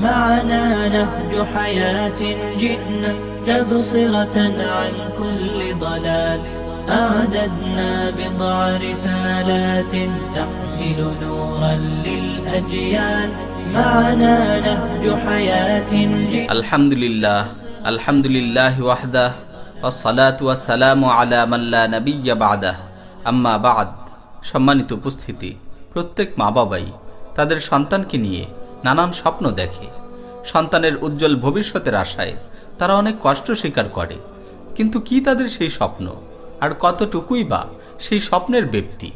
معنا نهج حياة جئنا تبصرة عن كل ضلال أعددنا بضع رسالات تحمل نورا للأجيال معنا نهج حياة جئنا আলহামদুলিল্লাহ আলহামদুলিল্লাহ ওয়াহদাহ ওয়াসসালাতু ওয়াসসালামু আলা মাল্লা নাবিয়্যা বাদাহ আম্মা বাদ সম্মানিত উপস্থিতি প্রত্যেক মা বাবাই তাদের সন্তানকে নিয়ে নানান স্বপ্ন দেখে। সন্তানের উজ্জ্বল ভবিষ্যতের আশায় তারা অনেক কষ্ট স্বীকার করে। কিন্তু কি তাদের সেই স্বপ্ন? আর কতটুকুই বা সেই স্বপ্নের ব্যক্তি?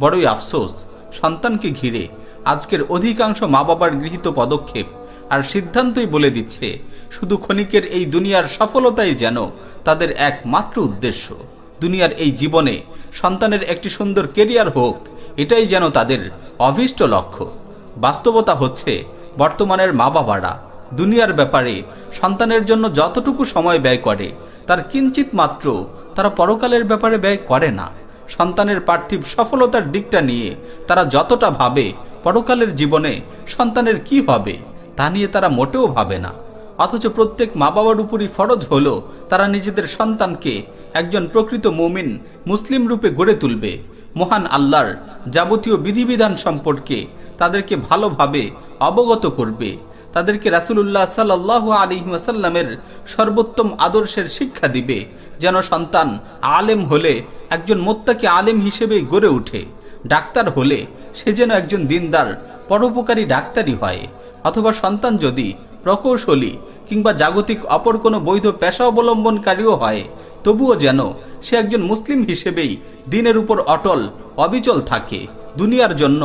বড়ই আফসোস, সন্তানকে ঘিরে আজকের অধিকাংশ মা বাবার গৃহীত পদক্ষেপ আর সিদ্ধান্তই বলে দিচ্ছে, শুধু ক্ষণিকের এই দুনিয়ার সফলতাই যেন তাদের একমাত্র উদ্দেশ্য। দুনিয়ার এই জীবনে সন্তানের একটি সুন্দর কেরিয়ার হোক, এটাই যেন তাদের অভীষ্ট লক্ষ্য। বাস্তবতা হচ্ছে বর্তমানের মা বাবারা দুনিয়ার ব্যাপারে সন্তানের জন্য যতটুকু সময় ব্যয় করে, তার কিঞ্চিত মাত্র তারা পরকালের ব্যাপারে ব্যয় করে না। সন্তানের পার্থিব সফলতার দিকটা নিয়ে তারা যতটা ভাবে পরকালের জীবনে সন্তানের কি হবে, তা নিয়ে তারা মোটেও ভাবে না। অথচ প্রত্যেক মা বাবার উপরই ফরজ হলো তারা নিজেদের সন্তানকে একজন প্রকৃত মুমিন মুসলিম রূপে গড়ে তুলবে। মহান আল্লাহর যাবতীয় বিধিবিধান সম্পর্কে তাদেরকে ভালোভাবে অবগত করবে। তাদেরকে রাসুলুল্লাহ আলী ওয়াসাল্লামের সর্বোত্তম আদর্শের শিক্ষা দিবে, যেন সন্তান আলেম হলে, একজন মোত্তাকে আলেম হিসেবে গড়ে উঠে ডাক্তার হলে, সে যেন একজন দিনদার, পরোপকারী ডাক্তারই হয়। অথবা সন্তান যদি প্রকৌশলী কিংবা জাগতিক অপর কোনো বৈধ পেশা অবলম্বনকারীও হয়, তবুও যেন সে একজন মুসলিম হিসেবেই দিনের উপর অটল, অবিচল থাকে। দুনিয়ার জন্য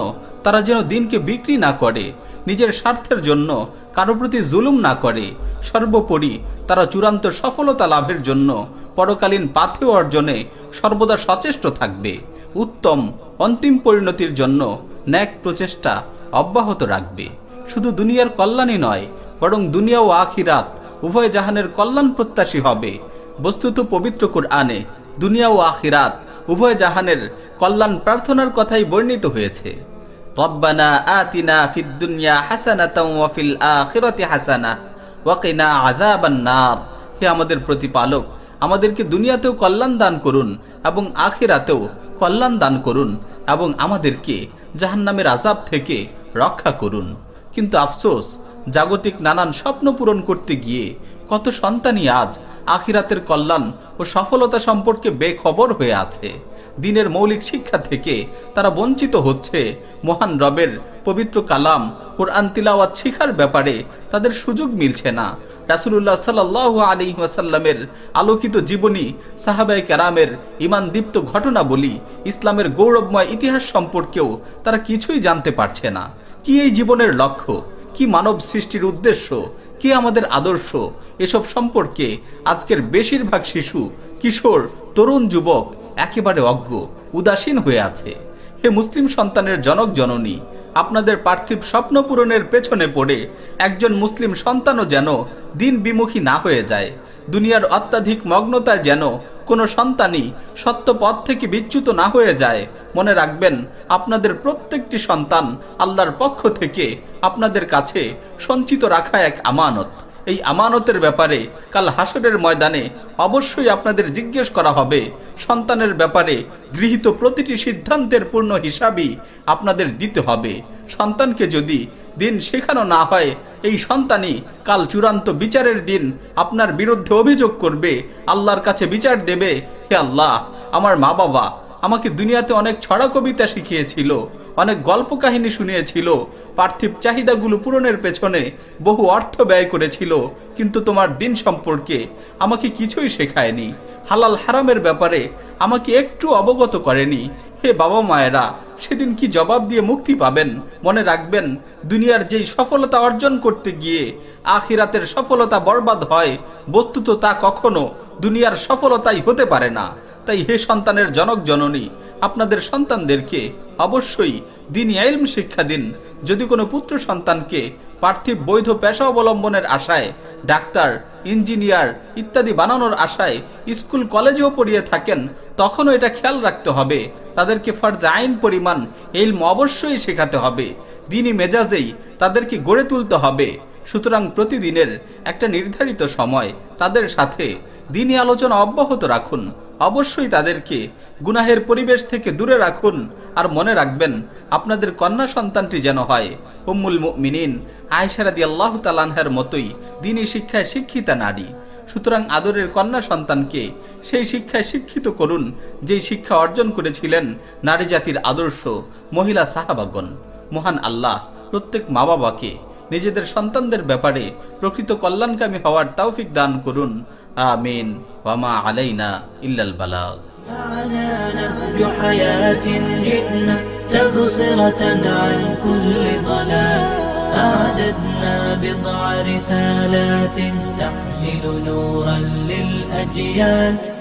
তারা যেন দিনকে বিক্রি না করে, নিজের স্বার্থের জন্য কারও প্রতি জুলুম না করে। সর্বোপরি তারা চূড়ান্ত সফলতা লাভের জন্য পরকালীন পাথেয় অর্জনে সর্বদা সচেষ্ট থাকবে। উত্তম, অন্তিম পরিণতির জন্য ন্যাক প্রচেষ্টা অব্যাহত রাখবে। শুধু দুনিয়ার কল্যাণই নয়, বরং দুনিয়া ও আখিরাত উভয় জাহানের কল্যাণ প্রত্যাশী হবে। বস্তুত পবিত্র আনে দুনিয়া ও আখিরাত উভয় জাহানের কল্যাণ প্রার্থনার কথাই বর্ণিত হয়েছে। রব্বানা আতিনা ফিদ দুনিয়া হাসানাতাও ওয়া ফিল আখিরাতি হাসানা ওয়া কিনা আযাবান নার। হে আমাদের প্রতিপালক, আমাদেরকে দুনিয়াতেও কল্যাণ দান করুন এবং আখিরাতেও কল্যাণ দান করুন এবং আমাদেরকে জাহান্নামের আজাব থেকে রক্ষা করুন। কিন্তু আফসোস, জাগতিক নানান স্বপ্ন পূরণ করতে গিয়ে কত সন্তানই আজ আখিরাতের কল্যাণ ও সফলতা সম্পর্কে বেখবর হয়ে আছে। দিনের মৌলিক শিক্ষা থেকে তারা বঞ্চিত হচ্ছে। মহান রবের পবিত্র কালাম, কোরআন তিলাওয়াত শিখার ব্যাপারে তাদের সুযোগ মিলছে না। রাসুল্লাহ সাল্লাহ আলী ওয়াসাল্লামের আলোকিত জীবনী সাহাবাই কারামের ইমান দীপ্ত ঘটনা বলি ইসলামের গৌরবময় ইতিহাস সম্পর্কেও তারা কিছুই জানতে পারছে না। কি এই জীবনের লক্ষ্য? কি মানব সৃষ্টির উদ্দেশ্য? কি আমাদের আদর্শ? এসব সম্পর্কে আজকের বেশিরভাগ শিশু, কিশোর, তরুণ যুবক একেবারে অজ্ঞ, উদাসীন হয়ে আছে। হে মুসলিম সন্তানের জনক জননী, আপনাদের পার্থিব স্বপ্ন পূরণের পেছনে পড়ে একজন মুসলিম সন্তানও যেন দিন বিমুখী না হয়ে যায়। দুনিয়ার অত্যাধিক মগ্নতায় যেন কোনো সন্তানই সত্য পথ থেকে বিচ্যুত না হয়ে যায়। মনে রাখবেন, আপনাদের প্রত্যেকটি সন্তান আল্লাহর পক্ষ থেকে আপনাদের কাছে সঞ্চিত রাখা এক আমানত। এই আমানতের ব্যাপারে কাল হাসরের ময়দানে অবশ্যই আপনাদের জিজ্ঞেস করা হবে। সন্তানের ব্যাপারে গৃহীত প্রতিটি সিদ্ধান্তের পূর্ণ হিসাবই আপনাদের দিতে হবে। সন্তানকে যদি দিন শেখানো না হয়, এই সন্তানই কাল চূড়ান্ত বিচারের দিন আপনার বিরুদ্ধে অভিযোগ করবে, আল্লাহর কাছে বিচার দেবে, হে আল্লাহ, আমার মা বাবা আমাকে দুনিয়াতে অনেক ছড়া কবিতা শিখিয়েছিল। অনেক গল্প কাহিনী শুনিয়েছিল। পার্থিব চাহিদাগুলো পূরণের পেছনে বহু অর্থ ব্যয় করেছিল, কিন্তু তোমার দিন সম্পর্কে আমাকে কিছুই শেখায়নি। হালাল হারামের ব্যাপারে আমাকে একটু অবগত করেনি। হে বাবা মায়েরা, সেদিন কি জবাব দিয়ে মুক্তি পাবেন? মনে রাখবেন, দুনিয়ার যেই সফলতা অর্জন করতে গিয়ে আখিরাতের সফলতা বরবাদ হয়, বস্তুত তা কখনো দুনিয়ার সফলতাই হতে পারে না। তাই হে সন্তানের জনক জননী, আপনাদের সন্তানদেরকে অবশ্যই দিন এলম শিক্ষা দিন। যদি কোনো পুত্র সন্তানকে পার্থিব বৈধ পেশা অবলম্বনের আশায়, ডাক্তার, ইঞ্জিনিয়ার ইত্যাদি বানানোর আশায় স্কুল কলেজেও পড়িয়ে থাকেন, তখনও এটা খেয়াল রাখতে হবে। তাদেরকে ফরজ আইন পরিমাণ এলম অবশ্যই শেখাতে হবে। দিনই মেজাজেই তাদেরকে গড়ে তুলতে হবে। সুতরাং প্রতিদিনের একটা নির্ধারিত সময় তাদের সাথে দিনই আলোচনা অব্যাহত রাখুন। অবশ্যই তাদেরকে গুনাহের পরিবেশ থেকে দূরে রাখুন আর মনে রাখবেন, আপনাদের কন্যা সন্তানটি যেন হয়। উম্মুল মিনিন আয়সারাদি আল্লাহ তালানহার মতোই দিনই শিক্ষায় শিক্ষিতা নারী। সুতরাং আদরের কন্যা সন্তানকে সেই শিক্ষায় শিক্ষিত করুন, যেই শিক্ষা অর্জন করেছিলেন নারী জাতির আদর্শ মহিলা সাহাবাগন মহান আল্লাহ প্রত্যেক মা বাবাকে নিজেদের সন্তানদের ব্যাপারে প্রকৃত কল্যাণকামী হওয়ার তৌফিক দান করুন। آمين. وما علينا إلا البلاغ. معنا نهج حياة جئنا تبصرة عن كل ضلال. أعددنا بضع رسالات تحمل نورا للأجيال.